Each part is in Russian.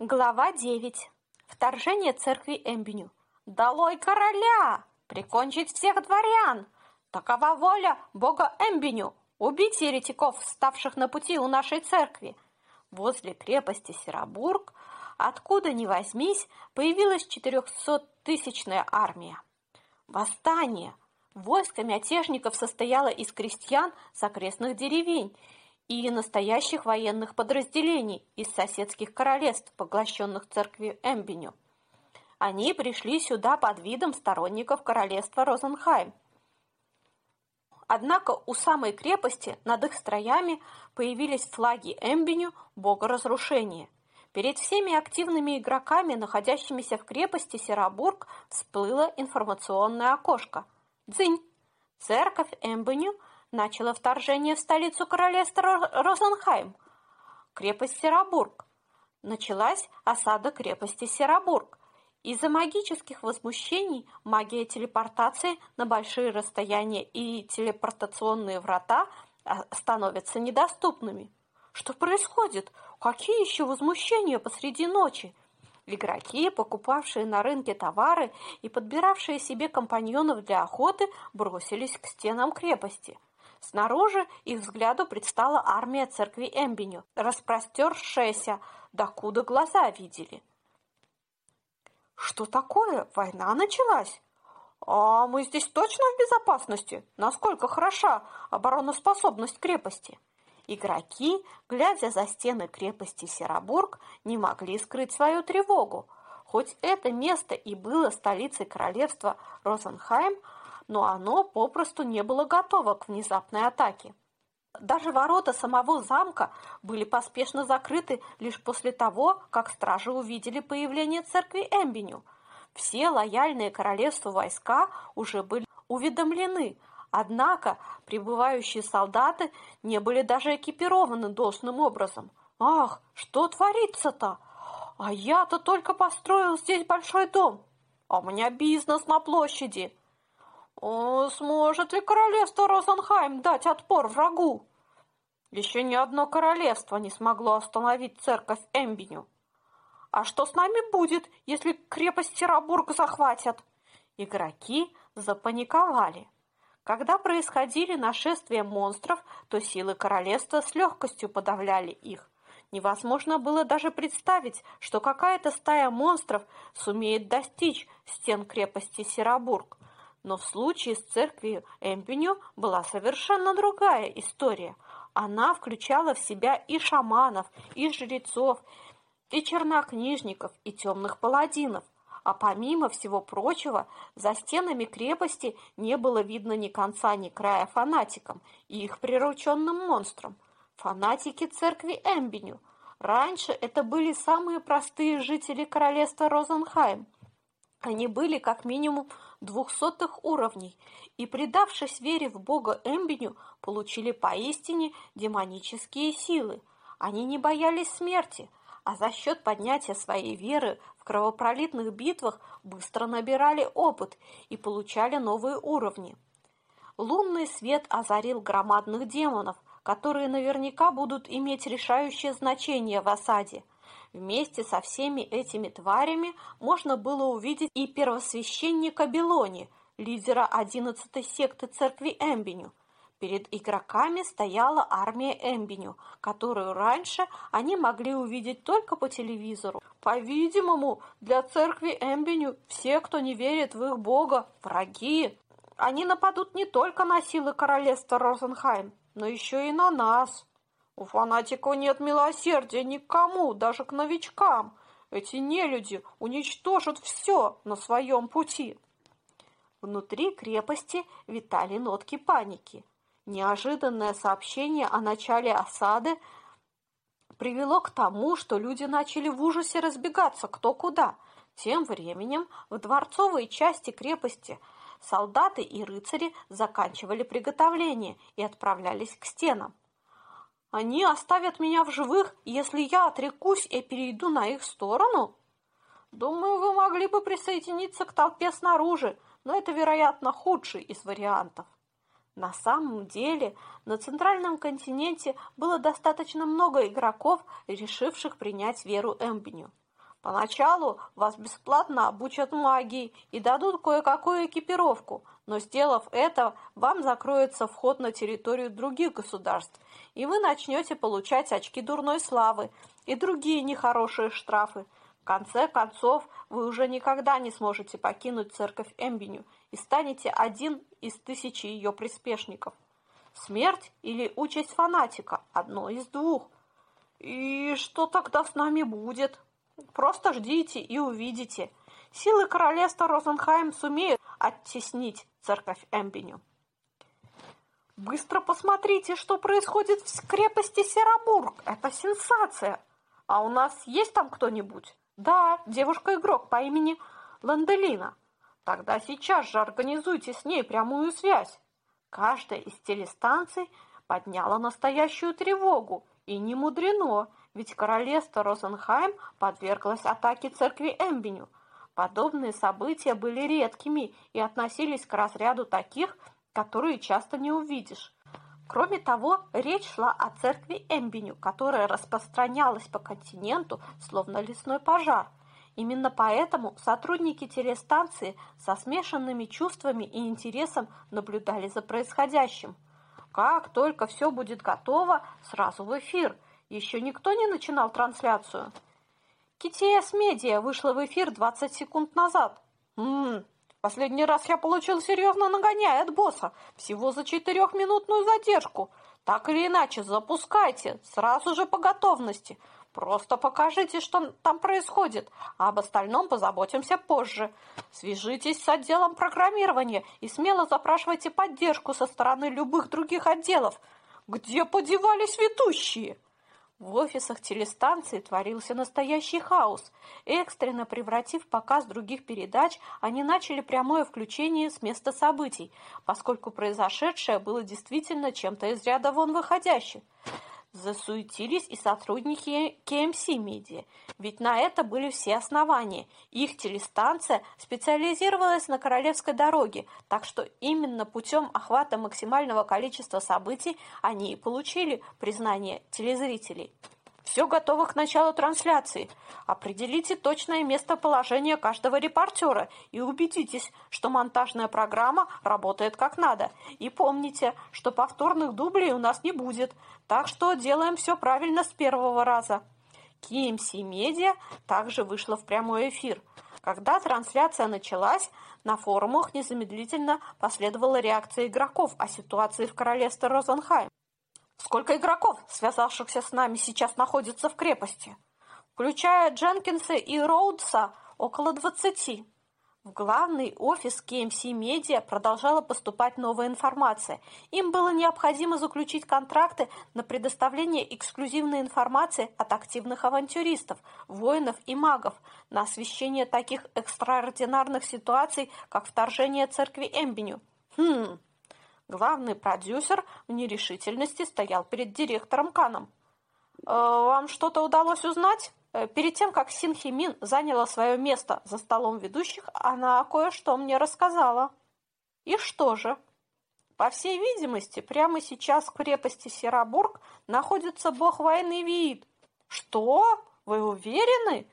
Глава 9. Вторжение церкви Эмбеню. «Долой короля! Прикончить всех дворян! Такова воля бога Эмбеню! Убить еретиков, ставших на пути у нашей церкви!» Возле крепости Серобург, откуда ни возьмись, появилась четырехсоттысячная армия. Восстание! Войско мятежников состояло из крестьян с окрестных деревень и настоящих военных подразделений из соседских королевств, поглощенных церковью Эмбеню. Они пришли сюда под видом сторонников королевства Розенхайм. Однако у самой крепости над их строями появились флаги Эмбеню, бога разрушения. Перед всеми активными игроками, находящимися в крепости Серобург, всплыло информационное окошко. Дзынь! Церковь Эмбеню – начало вторжение в столицу королевства Розенхайм, крепость Серобург. Началась осада крепости Серобург. Из-за магических возмущений магия телепортации на большие расстояния и телепортационные врата а, становятся недоступными. Что происходит? Какие еще возмущения посреди ночи? Игроки, покупавшие на рынке товары и подбиравшие себе компаньонов для охоты, бросились к стенам крепости – Снаружи их взгляду предстала армия церкви Эмбеню, распростершаяся, докуда глаза видели. «Что такое? Война началась?» «А мы здесь точно в безопасности? Насколько хороша обороноспособность крепости?» Игроки, глядя за стены крепости Серобург, не могли скрыть свою тревогу. Хоть это место и было столицей королевства Розенхайм, но оно попросту не было готово к внезапной атаке. Даже ворота самого замка были поспешно закрыты лишь после того, как стражи увидели появление церкви Эмбеню. Все лояльные королевству войска уже были уведомлены, однако прибывающие солдаты не были даже экипированы должным образом. «Ах, что творится-то? А я-то только построил здесь большой дом, а у меня бизнес на площади!» Сможет ли королевство Розенхайм дать отпор врагу? Еще ни одно королевство не смогло остановить церковь Эмбеню. А что с нами будет, если крепость Серобург захватят? Игроки запаниковали. Когда происходили нашествия монстров, то силы королевства с легкостью подавляли их. Невозможно было даже представить, что какая-то стая монстров сумеет достичь стен крепости Серобург. Но в случае с церковью Эмпеню была совершенно другая история. Она включала в себя и шаманов, и жрецов, и чернокнижников, и темных паладинов. А помимо всего прочего, за стенами крепости не было видно ни конца, ни края фанатикам и их прирученным монстрам. Фанатики церкви Эмбеню. Раньше это были самые простые жители королевства Розенхайм. Они были как минимум двухсотых уровней и, предавшись вере в бога Эмбеню, получили поистине демонические силы. Они не боялись смерти, а за счет поднятия своей веры в кровопролитных битвах быстро набирали опыт и получали новые уровни. Лунный свет озарил громадных демонов, которые наверняка будут иметь решающее значение в осаде – Вместе со всеми этими тварями можно было увидеть и первосвященника Белони, лидера 11-й секты церкви Эмбеню. Перед игроками стояла армия Эмбеню, которую раньше они могли увидеть только по телевизору. По-видимому, для церкви Эмбеню все, кто не верит в их бога, враги. Они нападут не только на силы королевства Розенхайм, но еще и на нас. У фанатиков нет милосердия никому, даже к новичкам. Эти нелюди уничтожат все на своем пути. Внутри крепости витали нотки паники. Неожиданное сообщение о начале осады привело к тому, что люди начали в ужасе разбегаться кто куда. Тем временем в дворцовой части крепости солдаты и рыцари заканчивали приготовление и отправлялись к стенам. Они оставят меня в живых, если я отрекусь и перейду на их сторону? Думаю, вы могли бы присоединиться к толпе снаружи, но это, вероятно, худший из вариантов. На самом деле, на центральном континенте было достаточно много игроков, решивших принять веру Эмбеню. Поначалу вас бесплатно обучат магии и дадут кое-какую экипировку, но сделав это, вам закроется вход на территорию других государств, и вы начнете получать очки дурной славы и другие нехорошие штрафы. В конце концов, вы уже никогда не сможете покинуть церковь Эмбиню и станете один из тысячи ее приспешников. Смерть или участь фанатика – одно из двух. И что тогда с нами будет? Просто ждите и увидите. Силы королевства Розенхайм сумеют оттеснить церковь Эмбеню. Быстро посмотрите, что происходит в крепости Серобург. Это сенсация. А у нас есть там кто-нибудь? Да, девушка-игрок по имени Ланделина. Тогда сейчас же организуйте с ней прямую связь. Каждая из телестанций подняла настоящую тревогу. И не мудрено, ведь королевство Розенхайм подверглось атаке церкви Эмбеню. Подобные события были редкими и относились к разряду таких, которые часто не увидишь. Кроме того, речь шла о церкви Эмбеню, которая распространялась по континенту, словно лесной пожар. Именно поэтому сотрудники телестанции со смешанными чувствами и интересом наблюдали за происходящим. Как только все будет готово, сразу в эфир – еще никто не начинал трансляцию? КТС Медиа вышла в эфир 20 секунд назад. Ммм, последний раз я получил серьезно нагоняй от босса. Всего за четырехминутную задержку. Так или иначе, запускайте. Сразу же по готовности. Просто покажите, что там происходит, а об остальном позаботимся позже. Свяжитесь с отделом программирования и смело запрашивайте поддержку со стороны любых других отделов. Где подевались ведущие? В офисах телестанции творился настоящий хаос. Экстренно превратив показ других передач, они начали прямое включение с места событий, поскольку произошедшее было действительно чем-то из ряда вон выходящим. Засуетились и сотрудники KMC Media, ведь на это были все основания. Их телестанция специализировалась на Королевской дороге, так что именно путем охвата максимального количества событий они и получили признание телезрителей. Все готово к началу трансляции. Определите точное местоположение каждого репортера и убедитесь, что монтажная программа работает как надо. И помните, что повторных дублей у нас не будет, так что делаем все правильно с первого раза. KMC Media также вышла в прямой эфир. Когда трансляция началась, на форумах незамедлительно последовала реакция игроков о ситуации в королевстве Розенхайм. Сколько игроков, связавшихся с нами, сейчас находится в крепости? Включая Дженкинса и Роудса, около двадцати. В главный офис KMC Media продолжала поступать новая информация. Им было необходимо заключить контракты на предоставление эксклюзивной информации от активных авантюристов, воинов и магов на освещение таких экстраординарных ситуаций, как вторжение церкви Эмбеню. Хм, Главный продюсер в нерешительности стоял перед директором Каном. «Э, «Вам что-то удалось узнать?» э, Перед тем, как Син Хи Мин заняла свое место за столом ведущих, она кое-что мне рассказала. И что же? По всей видимости, прямо сейчас в крепости Серабург находится бог войны Виит. Что? Вы уверены?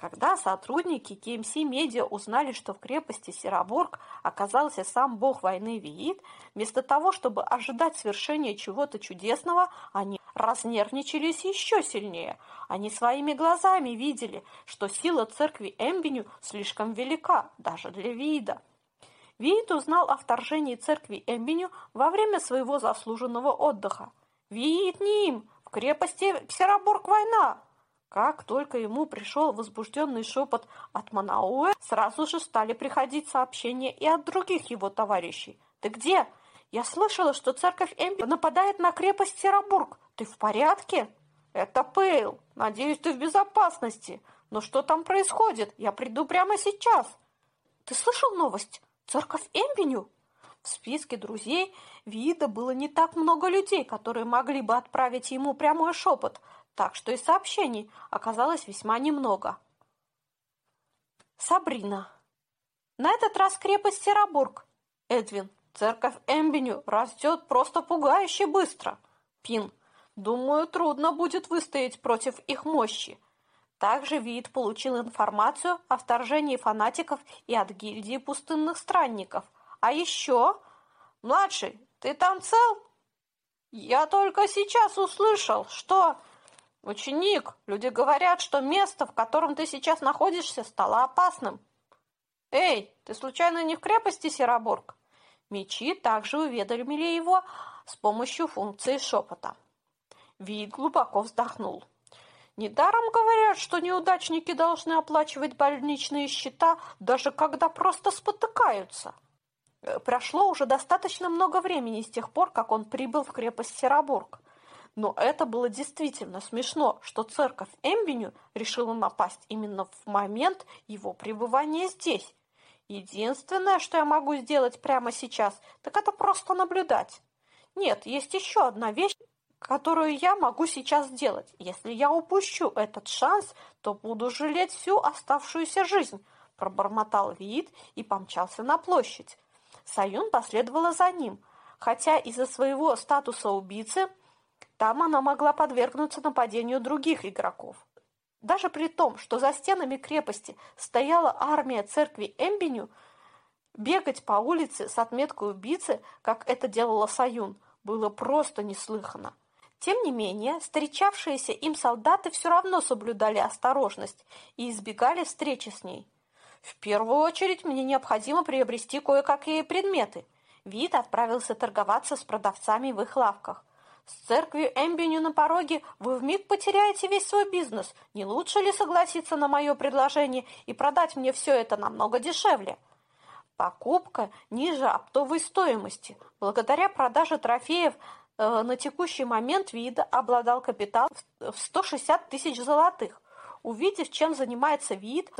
Когда сотрудники KMC Media узнали, что в крепости Сероборг оказался сам бог войны Виит, вместо того, чтобы ожидать свершения чего-то чудесного, они разнервничались еще сильнее. Они своими глазами видели, что сила церкви Эмбеню слишком велика, даже для Виида. Виит узнал о вторжении церкви Эмбеню во время своего заслуженного отдыха. «Виит не им! В крепости Сероборг война!» Как только ему пришел возбужденный шепот от Манауэ, сразу же стали приходить сообщения и от других его товарищей. «Ты где? Я слышала, что церковь Эмби нападает на крепость Серобург. Ты в порядке?» «Это Пейл. Надеюсь, ты в безопасности. Но что там происходит? Я приду прямо сейчас». «Ты слышал новость? Церковь Эмбеню?» В списке друзей Вида было не так много людей, которые могли бы отправить ему прямой шепот – так что и сообщений оказалось весьма немного. Сабрина. На этот раз крепость Серобург. Эдвин. Церковь Эмбеню растет просто пугающе быстро. Пин. Думаю, трудно будет выстоять против их мощи. Также Вид получил информацию о вторжении фанатиков и от гильдии пустынных странников. А еще... Младший, ты там цел? Я только сейчас услышал, что... Ученик, люди говорят, что место, в котором ты сейчас находишься, стало опасным. Эй, ты случайно не в крепости Сероборг? Мечи также уведомили его с помощью функции шепота. Вид глубоко вздохнул. Недаром говорят, что неудачники должны оплачивать больничные счета, даже когда просто спотыкаются. Э, прошло уже достаточно много времени с тех пор, как он прибыл в крепость Серобург. Но это было действительно смешно, что церковь Эмбеню решила напасть именно в момент его пребывания здесь. Единственное, что я могу сделать прямо сейчас, так это просто наблюдать. Нет, есть еще одна вещь, которую я могу сейчас сделать. Если я упущу этот шанс, то буду жалеть всю оставшуюся жизнь, пробормотал Вид и помчался на площадь. Саюн последовала за ним, хотя из-за своего статуса убийцы там она могла подвергнуться нападению других игроков. Даже при том, что за стенами крепости стояла армия церкви Эмбеню, бегать по улице с отметкой убийцы, как это делала Саюн, было просто неслыханно. Тем не менее, встречавшиеся им солдаты все равно соблюдали осторожность и избегали встречи с ней. В первую очередь мне необходимо приобрести кое-какие предметы. Вид отправился торговаться с продавцами в их лавках. С церковью Эмбеню на пороге вы вмиг потеряете весь свой бизнес. Не лучше ли согласиться на мое предложение и продать мне все это намного дешевле? Покупка ниже оптовой стоимости. Благодаря продаже трофеев э, на текущий момент вида обладал капитал в 160 тысяч золотых. Увидев, чем занимается вид,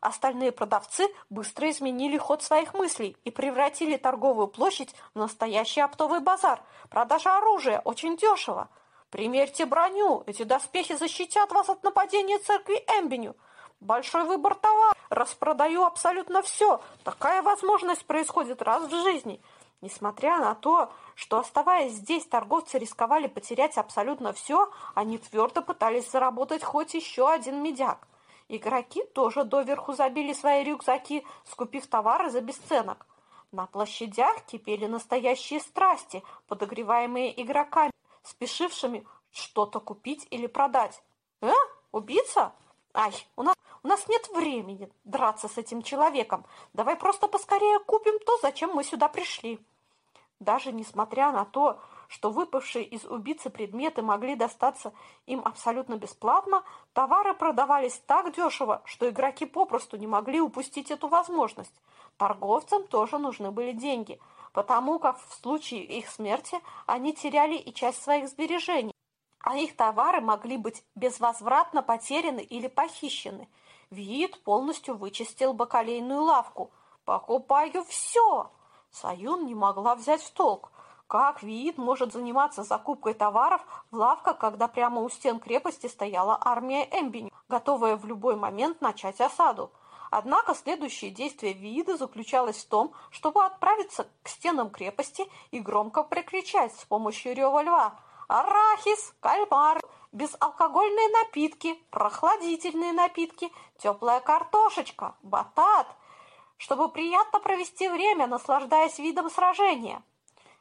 Остальные продавцы быстро изменили ход своих мыслей и превратили торговую площадь в настоящий оптовый базар. Продажа оружия очень дешево. Примерьте броню, эти доспехи защитят вас от нападения церкви Эмбеню. Большой выбор товаров, распродаю абсолютно все. Такая возможность происходит раз в жизни. Несмотря на то, что оставаясь здесь, торговцы рисковали потерять абсолютно все, они твердо пытались заработать хоть еще один медяк. Игроки тоже доверху забили свои рюкзаки, скупив товары за бесценок. На площадях кипели настоящие страсти, подогреваемые игроками, спешившими что-то купить или продать. «Э? Убийца? Ай, у нас, у нас нет времени драться с этим человеком. Давай просто поскорее купим то, зачем мы сюда пришли». Даже несмотря на то, что выпавшие из убийцы предметы могли достаться им абсолютно бесплатно, товары продавались так дешево, что игроки попросту не могли упустить эту возможность. Торговцам тоже нужны были деньги, потому как в случае их смерти они теряли и часть своих сбережений, а их товары могли быть безвозвратно потеряны или похищены. Вид полностью вычистил бакалейную лавку. «Покупаю все!» Саюн не могла взять в толк. Как Виит может заниматься закупкой товаров в лавках, когда прямо у стен крепости стояла армия Эмбини, готовая в любой момент начать осаду? Однако следующее действие Виида заключалось в том, чтобы отправиться к стенам крепости и громко прикричать с помощью рева льва «Арахис! Кальмар! Безалкогольные напитки! Прохладительные напитки! Теплая картошечка! Батат!» чтобы приятно провести время, наслаждаясь видом сражения.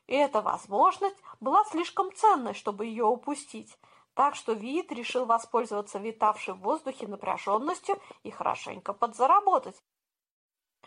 И эта возможность была слишком ценной, чтобы ее упустить. Так что Вид решил воспользоваться витавшей в воздухе напряженностью и хорошенько подзаработать.